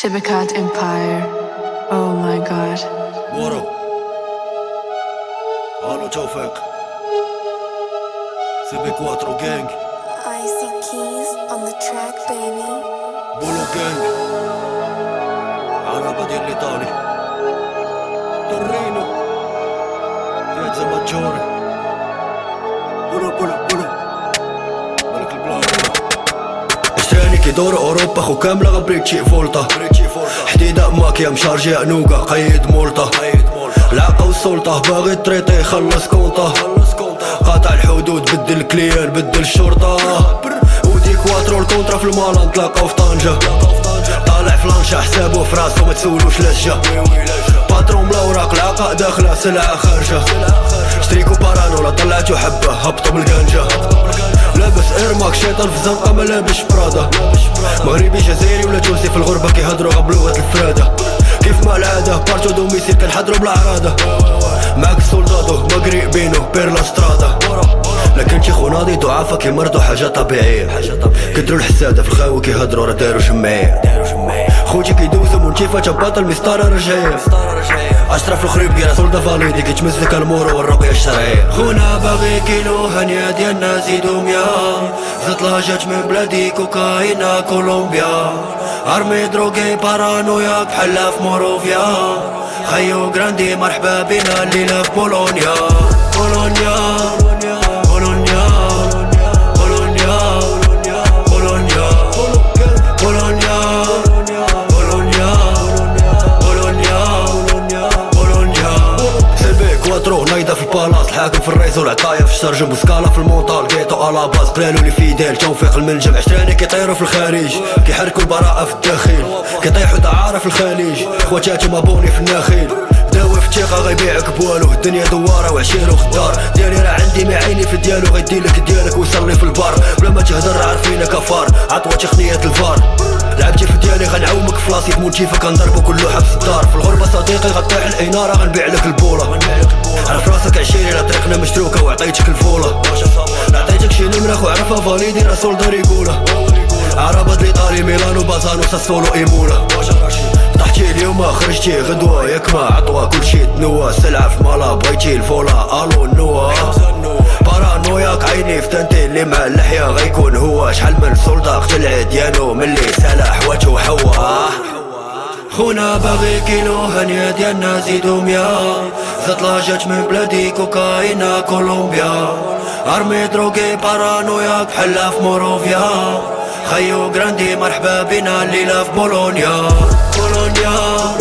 Shibakat Empire. Oh my god. Water. Halo Tofek. CB4 Gang. I see keys on the track, baby. Bolo Gang. Araba dell'Italia. Torino. Piazza Maggiore. في دور اوروبا خو كامله غبريت شي فولطه حديده ماكيا مشارجي انوكا قيد مولطه العاقه والسلطه باغي تريطي خلص كونطه قاطع الحدود بدل كليان بدل الشرطه ودي كواترو الكونترا في المالا نتلاقاو في طنجه طالع فلانشا حسابو في راسو ما تسولوش باترون بلا اوراق العاقه داخله سلعه خارجه شتريكو بارانولا طلعتو حبه هبطو بالقنجه لابس ايرماك شيطان في زنقة ما لابس برادا مغربي جزائري ولا تونسي في الغربة كيهضروا غير بلغة الفرادة. كيف ما العادة؟ بارتو دوميسيل كنحضروا بالعرادة معاك السولدادو ما قريبينو بيرلا سترادا لكن شي خناضي ضعافة كيمرضوا حاجة طبيعية. كدروا الحسادة في الخاوي كيهضروا راه داروا جمعية خوتي كيدوزو منتيفة جباطة المسطرة رجعية. أشرف الخريب كيرا سولدا فاليدي كيتمسك المورو والرقية الشرعية. خونا باغي كيلو هنيا ديالنا زيدو ميا زاد لاجات من بلادي كوكاينا كولومبيا. أرمي دروغي بارانويا بحالها في موروفيا. خيو جراندي مرحبا بنا الليلة في بولونيا. بولونيا. كواترو نايضة في البالاس. الحاكم في الريس والعطايا في الشرجم بوسكالا في المونطال جيتو على باز. قلالو لي فيديل توفيق المنجم عشراني كيطيروا في الخارج كيحركوا البراءة في الداخل. كيطيحوا دعارة في الخليج. خواتاتي مابوني في النخيل. داوي في الثقة غيبيعك بوالو. الدنيا دوارة وعشيرو خدار ديالي راه عندي ما عيني في ديالو غيديلك ديالك ويصلي في البار. بلا ما تهدر عارفينك كفار. عطوة تقنية الفار. لعبتي في ديالي غنعومك في راسي. في كنضربو كل حبس الدار. في الغربة صديقي غطيح الإنارة غنبيع لك البولة. عرف راسك عشيري لا طريقنا مشتروكة وعطيتك الفولة. عطيتك شي نمرة خو عرفها فاليدي راسول دار يقولها. عربة الايطالي ميلانو بازانو ساسولو إيمولا. طحتي اليوم خرجتي غدوة ياك ما عطوة كلشي تنوى سلعة في مالا بغيتي الفولا ألو نوى. بارانوياك عيني في تنتي اللي مع اللحية غيكون هو. شحال من سلطة قتل عديانو ملي سالح وجهو حوا خونا باغي كيلو هنيا ديالنا زيدو ميا زاد لاجات من بلادي كوكاينا كولومبيا. أرمي دروغي بارانوياك بحالها في موروفيا. خيو جراندي مرحبا بنا الليلة في بولونيا. yo